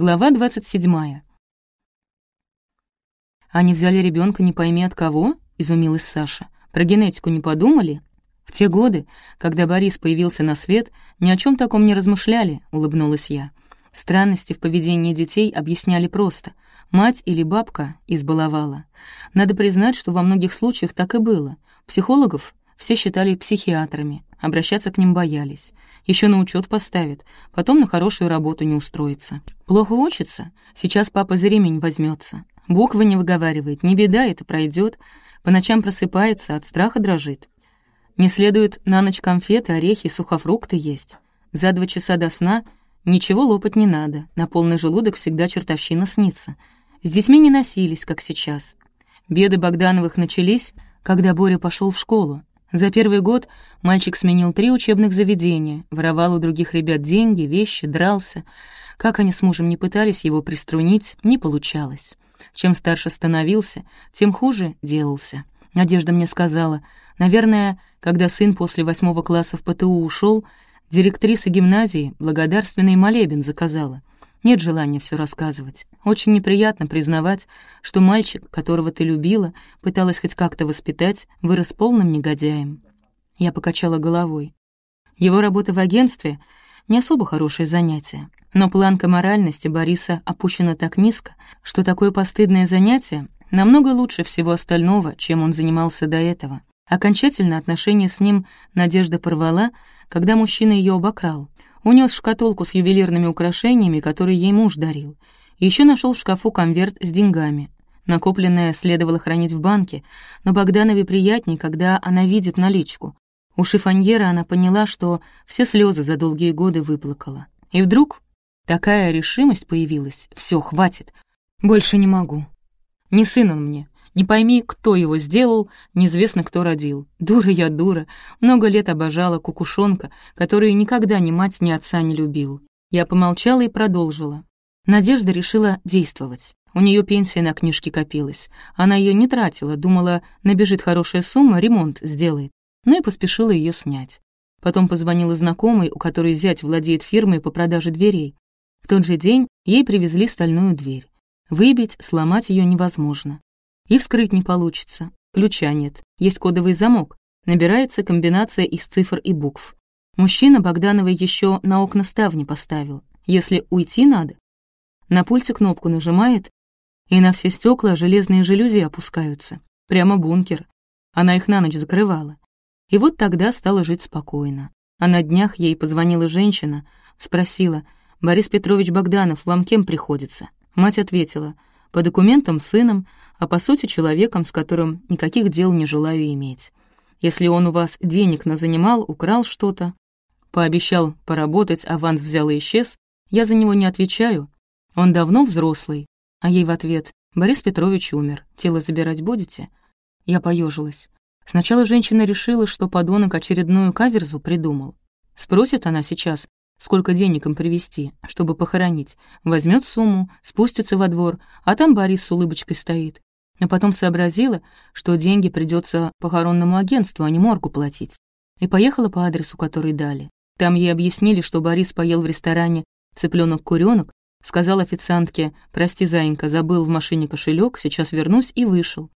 Глава 27. «Они взяли ребенка не пойми от кого?» — изумилась Саша. «Про генетику не подумали?» «В те годы, когда Борис появился на свет, ни о чем таком не размышляли», — улыбнулась я. Странности в поведении детей объясняли просто. Мать или бабка избаловала. Надо признать, что во многих случаях так и было. Психологов все считали психиатрами, обращаться к ним боялись. Еще на учет поставят, потом на хорошую работу не устроится. Плохо учится? Сейчас папа за ремень возьмется. Буквы не выговаривает, не беда, это пройдет. По ночам просыпается, от страха дрожит. Не следует на ночь конфеты, орехи, сухофрукты есть. За два часа до сна ничего лопать не надо, на полный желудок всегда чертовщина снится. С детьми не носились, как сейчас. Беды Богдановых начались, когда Боря пошел в школу. За первый год мальчик сменил три учебных заведения, воровал у других ребят деньги, вещи, дрался. Как они с мужем не пытались его приструнить, не получалось. Чем старше становился, тем хуже делался. Надежда мне сказала, наверное, когда сын после восьмого класса в ПТУ ушел, директриса гимназии благодарственный молебен заказала. Нет желания все рассказывать. Очень неприятно признавать, что мальчик, которого ты любила, пыталась хоть как-то воспитать, вырос полным негодяем. Я покачала головой. Его работа в агентстве — не особо хорошее занятие, но планка моральности Бориса опущена так низко, что такое постыдное занятие намного лучше всего остального, чем он занимался до этого. Окончательно отношения с ним Надежда порвала, когда мужчина ее обокрал. Унес шкатулку с ювелирными украшениями, которые ей муж дарил. Еще нашел в шкафу конверт с деньгами. Накопленное следовало хранить в банке, но Богданове приятней, когда она видит наличку. У шифоньера она поняла, что все слезы за долгие годы выплакала. И вдруг такая решимость появилась. Все, хватит. Больше не могу. Не сын он мне. Не пойми, кто его сделал, неизвестно, кто родил. Дура я дура. Много лет обожала кукушонка, который никогда ни мать, ни отца не любил. Я помолчала и продолжила. Надежда решила действовать. У нее пенсия на книжке копилась. Она ее не тратила, думала, набежит хорошая сумма, ремонт сделает. Ну и поспешила ее снять. Потом позвонила знакомой, у которой зять владеет фирмой по продаже дверей. В тот же день ей привезли стальную дверь. Выбить, сломать ее невозможно. И вскрыть не получится. Ключа нет. Есть кодовый замок. Набирается комбинация из цифр и букв. Мужчина Богдановой еще на окна ставни поставил. Если уйти надо, на пульте кнопку нажимает, и на все стекла железные жалюзи опускаются. Прямо бункер. Она их на ночь закрывала. И вот тогда стала жить спокойно. А на днях ей позвонила женщина, спросила, «Борис Петрович Богданов, вам кем приходится?» Мать ответила, «По документам сыном, а по сути человеком, с которым никаких дел не желаю иметь. Если он у вас денег назанимал, украл что-то, пообещал поработать, аванс взял и исчез, я за него не отвечаю. Он давно взрослый. А ей в ответ, Борис Петрович умер, тело забирать будете? Я поежилась. Сначала женщина решила, что подонок очередную каверзу придумал. Спросит она сейчас, сколько денег им привезти, чтобы похоронить. Возьмет сумму, спустится во двор, а там Борис с улыбочкой стоит. Но потом сообразила, что деньги придется похоронному агентству, а не моргу платить. И поехала по адресу, который дали. Там ей объяснили, что Борис поел в ресторане цыпленок куренок сказал официантке «Прости, зайенька, забыл в машине кошелек, сейчас вернусь» и вышел.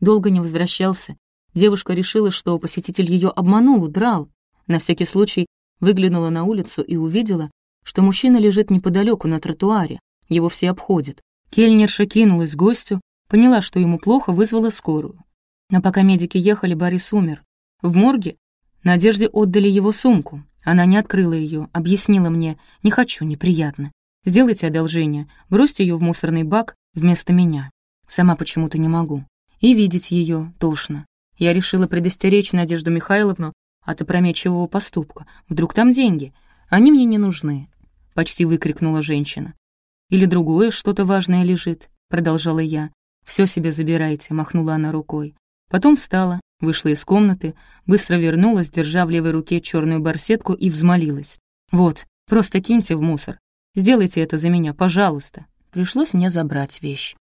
Долго не возвращался. Девушка решила, что посетитель ее обманул, удрал. На всякий случай выглянула на улицу и увидела, что мужчина лежит неподалеку на тротуаре, его все обходят. Кельнерша кинулась к гостю, Поняла, что ему плохо, вызвала скорую. Но пока медики ехали, Борис умер. В морге Надежде отдали его сумку. Она не открыла ее, объяснила мне, не хочу, неприятно. Сделайте одолжение, бросьте ее в мусорный бак вместо меня. Сама почему-то не могу. И видеть ее тошно. Я решила предостеречь Надежду Михайловну от опрометчивого поступка. Вдруг там деньги? Они мне не нужны. Почти выкрикнула женщина. Или другое что-то важное лежит, продолжала я. Все себе забирайте», — махнула она рукой. Потом встала, вышла из комнаты, быстро вернулась, держа в левой руке черную барсетку и взмолилась. «Вот, просто киньте в мусор. Сделайте это за меня, пожалуйста». Пришлось мне забрать вещь.